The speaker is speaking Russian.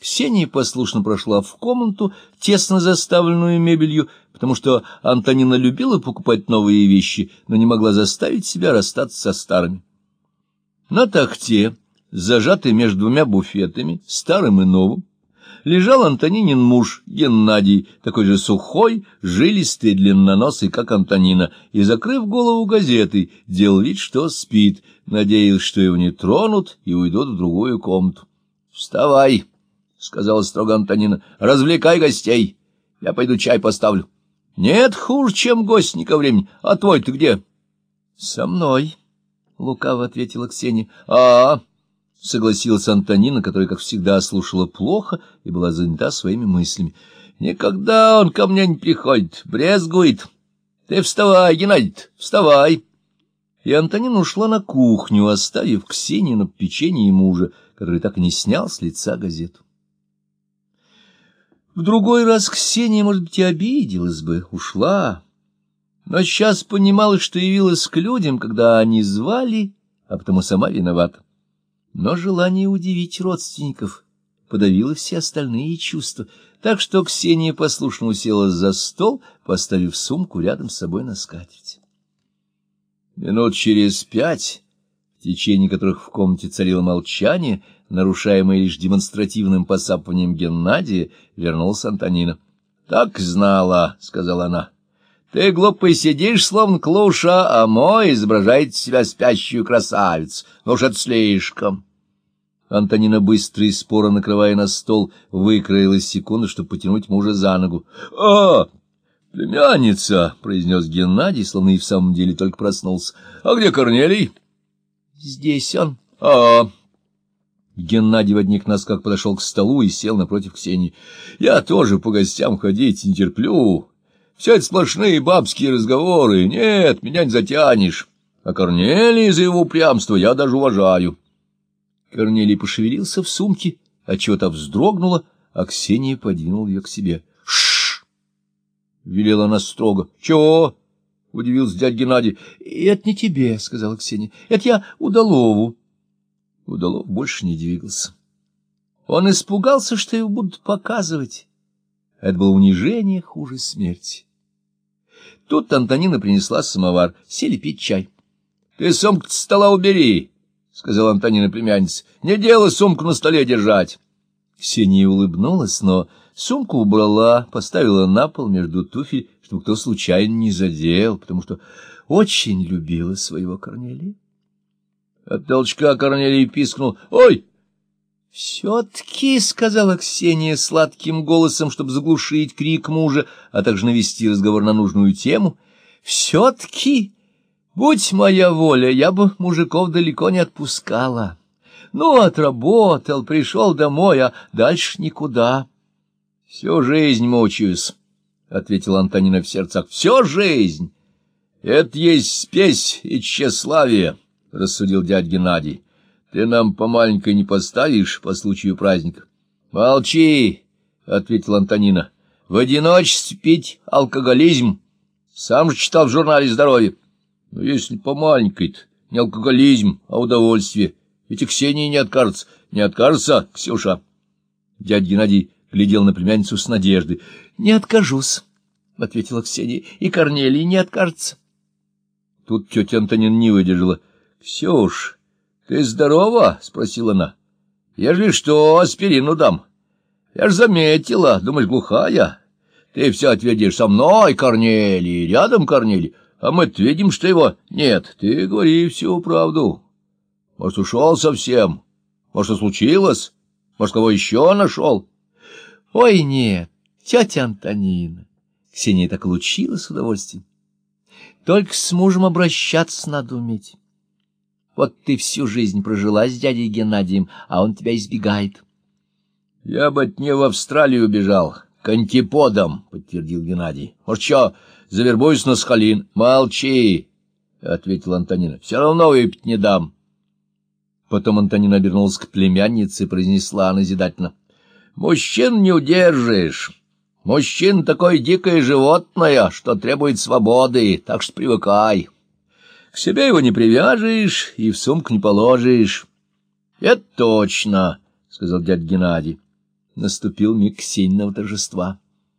Ксения послушно прошла в комнату, тесно заставленную мебелью, потому что Антонина любила покупать новые вещи, но не могла заставить себя расстаться со старыми. На тахте, зажатый между двумя буфетами, старым и новым, лежал Антонинин муж Геннадий, такой же сухой, жилистый, длинноносый, как Антонина, и, закрыв голову газетой, делал вид, что спит, надеялся, что его не тронут и уйдут в другую комнату. «Вставай!» — сказала строго Антонина. — Развлекай гостей. Я пойду чай поставлю. — Нет, хуже, чем гостника времени. А твой-то где? — Со мной, — лукаво ответила Ксения. — А, — согласилась Антонина, которая, как всегда, слушала плохо и была занята своими мыслями. — Никогда он ко мне не приходит, брезгует. Ты вставай, Геннадий, вставай. И Антонина ушла на кухню, оставив Ксению на печенье мужа, который так и не снял с лица газету. В другой раз Ксения, может быть, и обиделась бы, ушла. Но сейчас понимала, что явилась к людям, когда они звали, а потому сама виновата. Но желание удивить родственников подавило все остальные чувства, так что Ксения послушно уселась за стол, поставив сумку рядом с собой на скатерть. Минут через пять, в течение которых в комнате царило молчание, нарушаемый лишь демонстративным посапыванием Геннадия, вернулся Антонина. — Так знала, — сказала она. — Ты, глупый, сидишь, словно клуша, а мой изображает себя спящую красавицу. Ну уж это слишком. Антонина, быстро и споро накрывая на стол, выкроила секунду, чтобы потянуть мужа за ногу. — А, племянница! — произнес Геннадий, словно и в самом деле только проснулся. — А где Корнелий? — Здесь он. — А, Геннадий в одних носках подошел к столу и сел напротив Ксении. — Я тоже по гостям ходить не терплю. Все это сплошные бабские разговоры. Нет, меня не затянешь. А Корнелий за его упрямство я даже уважаю. Корнелий пошевелился в сумке, а чего-то вздрогнула, а Ксения подвинула ее к себе. — Шш! — велела она строго. — Чего? — удивился дядя Геннадий. — Это не тебе, — сказала Ксения. — Это я Удалову. Удалов больше не двигался. Он испугался, что его будут показывать. Это было унижение хуже смерти. Тут Антонина принесла самовар. Сели пить чай. — Ты сумку с стола убери, — сказала Антонина племянница. — Не делай сумку на столе держать. Ксения улыбнулась, но сумку убрала, поставила на пол между туфель, чтобы кто случайно не задел, потому что очень любила своего Корнелия. От толчка Корнелий пискнул. «Ой!» «Все-таки», — сказала Ксения сладким голосом, чтобы заглушить крик мужа, а также навести разговор на нужную тему, «все-таки, будь моя воля, я бы мужиков далеко не отпускала. Ну, отработал, пришел домой, а дальше никуда». «Всю жизнь мучаюсь», — ответила Антонина в сердцах, — «всю жизнь. Это есть спесь и тщеславие». — рассудил дядь Геннадий. — Ты нам по маленькой не поставишь по случаю праздника? — Молчи, — ответила Антонина. — В одиночестве пить алкоголизм. Сам же читал в журнале «Здоровье». Но если по маленькой-то, не алкоголизм, а удовольствие. Ведь и Ксении не откажется. Не откажется, Ксюша? Дядь Геннадий глядел на племянницу с надеждой. — Не откажусь, — ответила Ксения, — и Корнелий не откажется. Тут тетя Антонина не выдержала. —— Ксюш, ты здорова? — спросила она. — Ежели что, аспирину дам. Я ж заметила, думаешь, глухая. Ты все ответишь со мной, Корнелий, рядом Корнелий, а мы видим, что его нет. Ты говори всю правду. Может, ушел совсем? Может, случилось? Может, кого еще нашел? — Ой, нет, тетя Антонина. Ксения так лучилась с удовольствием. Только с мужем обращаться надо уметь. Вот ты всю жизнь прожила с дядей Геннадием, а он тебя избегает. — Я бы от нее в Австралию убежал, к антиподам, — подтвердил Геннадий. — Может, что, завербуюсь на Схалин? — Молчи, — ответила Антонина. — Все равно выпить не дам. Потом Антонина обернулась к племяннице и произнесла назидательно. — Мужчин не удержишь. Мужчин такое дикое животное, что требует свободы, так что привыкай. — к себе его не привяжешь и в сумку не положишь. — Это точно, — сказал дядя Геннадий. наступил миг Ксениного торжества.